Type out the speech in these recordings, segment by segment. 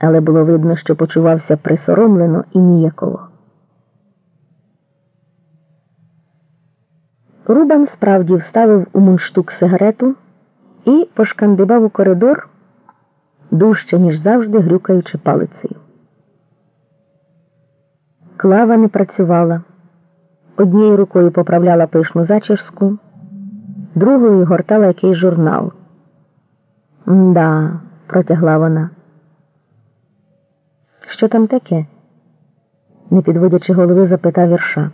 але було видно, що почувався присоромлено і ніяково. Рубан справді вставив у мундштук сигарету і пошкандибав у коридор дужче, ніж завжди, грюкаючи палицею. Клава не працювала. Однією рукою поправляла пишну зачіску, другою гортала якийсь журнал. «Да», – протягла вона. Що там таке? не підводячи голови, запитав вірша.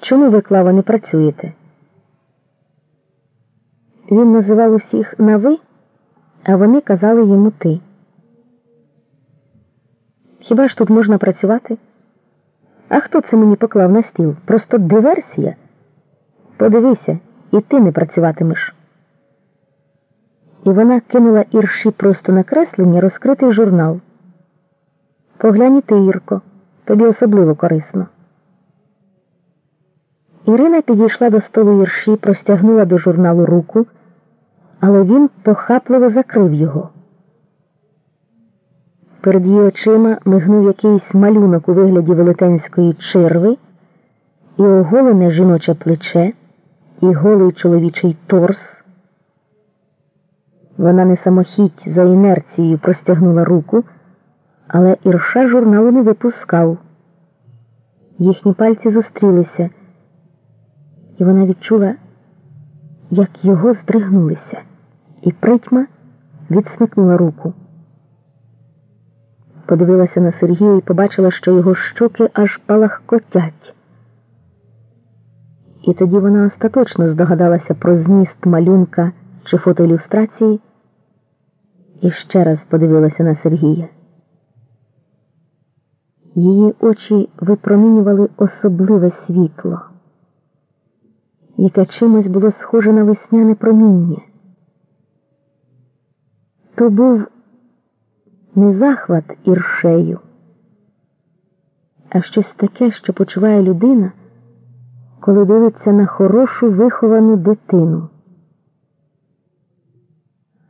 Чому ви, Клава, не працюєте? Він називав усіх на ви, а вони казали йому ти. Хіба ж тут можна працювати? А хто це мені поклав на стіл? Просто диверсія? Подивися, і ти не працюватимеш. І вона кинула ірші просто на креслення розкритий журнал. Поглянь і ти, Ірко, тобі особливо корисно. Ірина підійшла до столу ірші, простягнула до журналу руку, але він похапливо закрив його. Перед її очима мигнув якийсь малюнок у вигляді велетенської черви, і оголене жіноче плече, і голий чоловічий торс. Вона не самохідь за інерцією простягнула руку, але ірша журналу не випускав. Їхні пальці зустрілися, і вона відчула, як його здригнулися, і притьма відсмикнула руку. Подивилася на Сергія і побачила, що його щоки аж палахкотять. І тоді вона остаточно здогадалася про зміст малюнка чи фотоілюстрації і ще раз подивилася на Сергія. Її очі випромінювали особливе світло, яке чимось було схоже на весняне проміння. То був не захват іршею, а щось таке, що почуває людина, коли дивиться на хорошу виховану дитину.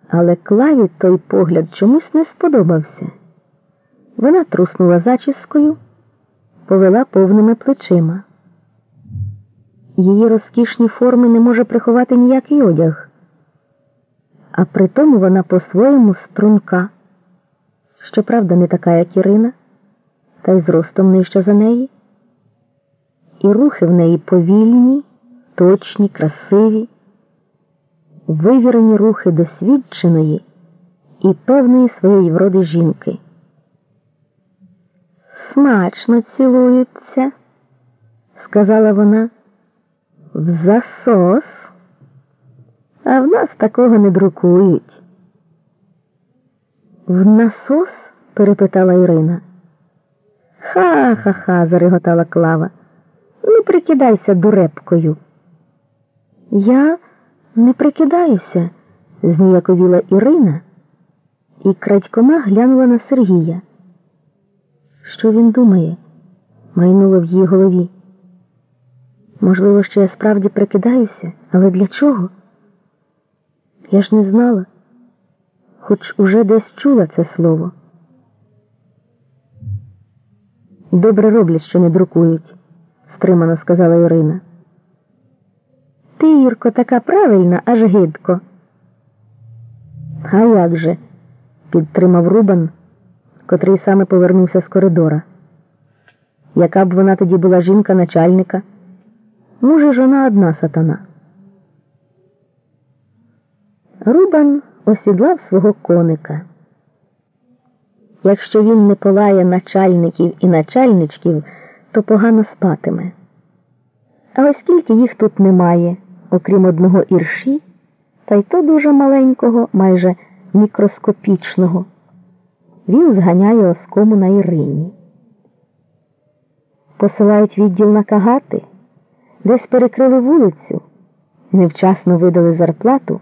Але клаві той погляд чомусь не сподобався. Вона труснула зачіскою, повела повними плечима. Її розкішні форми не може приховати ніякий одяг, а при тому вона по-своєму струнка, щоправда, не така, як Ірина, та й зростом нижча за неї. І рухи в неї повільні, точні, красиві вивірені рухи досвідченої і певної своєї вроди жінки. Смачно цілуються, сказала вона, в засос, а в нас такого не друкують. В насос? перепитала Ірина. Ха-ха-ха, зареготала Клава. Не прикидайся дурепкою. Я не прикидаюся, зніяковіла Ірина і крадькома глянула на Сергія. Що він думає? майнуло в її голові. Можливо, що я справді прикидаюся, але для чого? Я ж не знала, хоч уже десь чула це слово. Добре роблять, що не друкують, стримано сказала Ірина. Ти, Ірко, така правильна, аж гидко. А як же? підтримав Рубан, котрий саме повернувся з коридора. Яка б вона тоді була жінка начальника? Може, ж вона одна сатана. Рубан осідлав свого коника. Якщо він не полає начальників і начальничків, то погано спатиме. А оскільки їх тут немає окрім одного ірші, та й то дуже маленького, майже мікроскопічного. Він зганяє оскому на Ірині. Посилають відділ на кагати, десь перекрили вулицю, невчасно видали зарплату,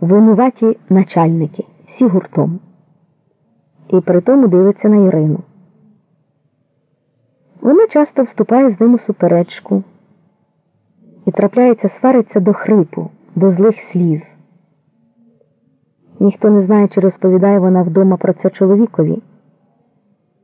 винуваті начальники, всі гуртом. І при тому дивиться на Ірину. Вона часто вступає з ним у суперечку і трапляється, свариться до хрипу, до злих сліз. Ніхто не знає, чи розповідає вона вдома про це чоловікові.